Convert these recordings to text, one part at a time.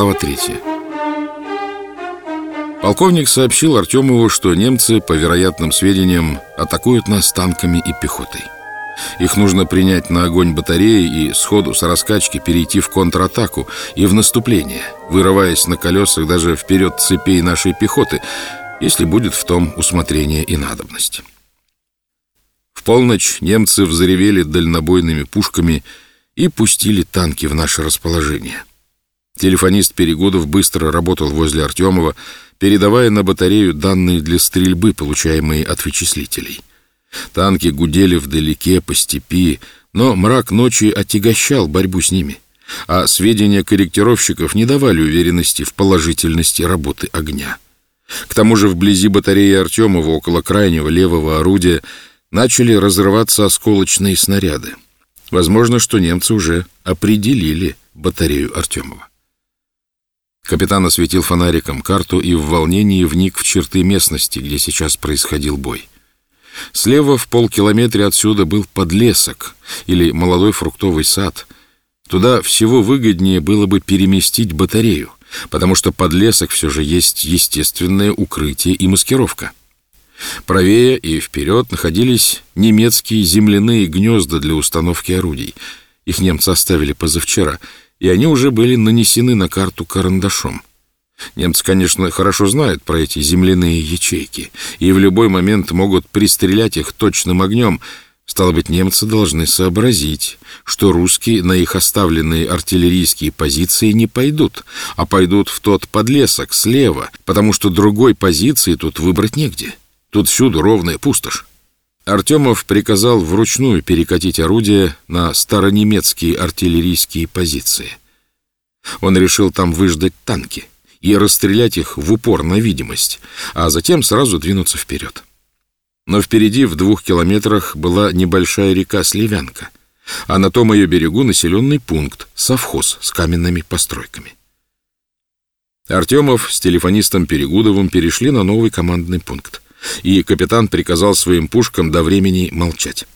Глава 3 Полковник сообщил Артемову, что немцы, по вероятным сведениям, атакуют нас танками и пехотой. Их нужно принять на огонь батареи и сходу с раскачки перейти в контратаку и в наступление, вырываясь на колесах даже вперед цепей нашей пехоты, если будет в том усмотрение и надобность. В полночь немцы взревели дальнобойными пушками и пустили танки в наше расположение. Телефонист Перегудов быстро работал возле Артемова, передавая на батарею данные для стрельбы, получаемые от вычислителей. Танки гудели вдалеке по степи, но мрак ночи отягощал борьбу с ними, а сведения корректировщиков не давали уверенности в положительности работы огня. К тому же вблизи батареи Артемова, около крайнего левого орудия, начали разрываться осколочные снаряды. Возможно, что немцы уже определили батарею Артемова. Капитан осветил фонариком карту и в волнении вник в черты местности, где сейчас происходил бой. Слева в полкилометре отсюда был подлесок или молодой фруктовый сад. Туда всего выгоднее было бы переместить батарею, потому что подлесок все же есть естественное укрытие и маскировка. Правее и вперед находились немецкие земляные гнезда для установки орудий. Их немцы оставили позавчера, и они уже были нанесены на карту карандашом. Немцы, конечно, хорошо знают про эти земляные ячейки, и в любой момент могут пристрелять их точным огнем. Стало быть, немцы должны сообразить, что русские на их оставленные артиллерийские позиции не пойдут, а пойдут в тот подлесок слева, потому что другой позиции тут выбрать негде. Тут всюду ровная пустошь. Артемов приказал вручную перекатить орудие на старонемецкие артиллерийские позиции. Он решил там выждать танки и расстрелять их в упор на видимость, а затем сразу двинуться вперед. Но впереди в двух километрах была небольшая река Сливянка, а на том ее берегу населенный пункт, совхоз с каменными постройками. Артемов с телефонистом Перегудовым перешли на новый командный пункт и капитан приказал своим пушкам до времени молчать.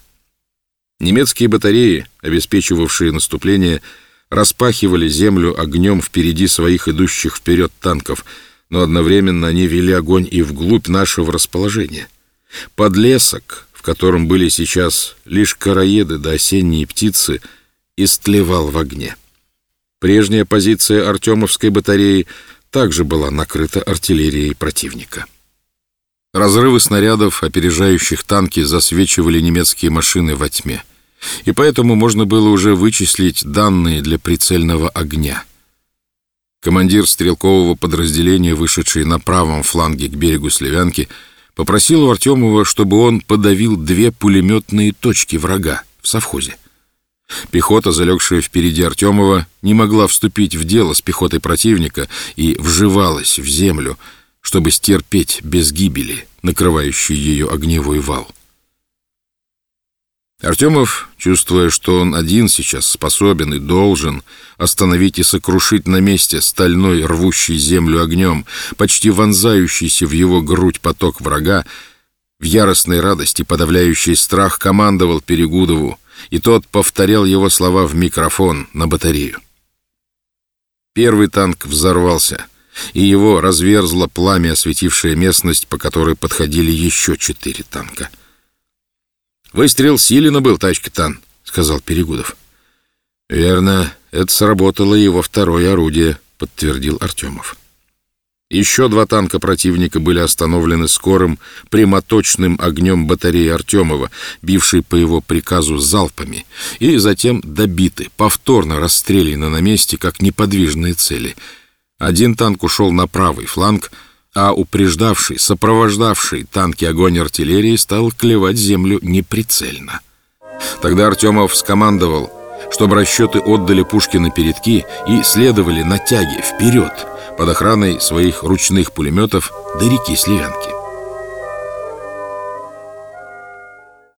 Немецкие батареи, обеспечивавшие наступление, распахивали землю огнем впереди своих идущих вперед танков, но одновременно они вели огонь и вглубь нашего расположения. Подлесок, в котором были сейчас лишь короеды да осенние птицы, истлевал в огне. Прежняя позиция Артемовской батареи также была накрыта артиллерией противника. Разрывы снарядов, опережающих танки, засвечивали немецкие машины во тьме. И поэтому можно было уже вычислить данные для прицельного огня. Командир стрелкового подразделения, вышедший на правом фланге к берегу Сливянки, попросил у Артемова, чтобы он подавил две пулеметные точки врага в совхозе. Пехота, залегшая впереди Артемова, не могла вступить в дело с пехотой противника и вживалась в землю, чтобы стерпеть без гибели, накрывающий ее огневой вал. Артемов, чувствуя, что он один сейчас способен и должен остановить и сокрушить на месте стальной, рвущий землю огнем, почти вонзающийся в его грудь поток врага, в яростной радости, подавляющий страх, командовал Перегудову, и тот повторял его слова в микрофон на батарею. Первый танк взорвался — и его разверзло пламя, осветившее местность, по которой подходили еще четыре танка. «Выстрел Силина был, тачка-тан», — сказал Перегудов. «Верно, это сработало его второе орудие», — подтвердил Артемов. Еще два танка противника были остановлены скорым прямоточным огнем батареи Артемова, бившей по его приказу залпами, и затем добиты, повторно расстреляны на месте, как неподвижные цели — один танк ушел на правый фланг, а упреждавший, сопровождавший танки огонь артиллерии стал клевать землю неприцельно. Тогда Артемов скомандовал, чтобы расчеты отдали пушки на передки и следовали на тяге вперед под охраной своих ручных пулеметов до реки Сливянки.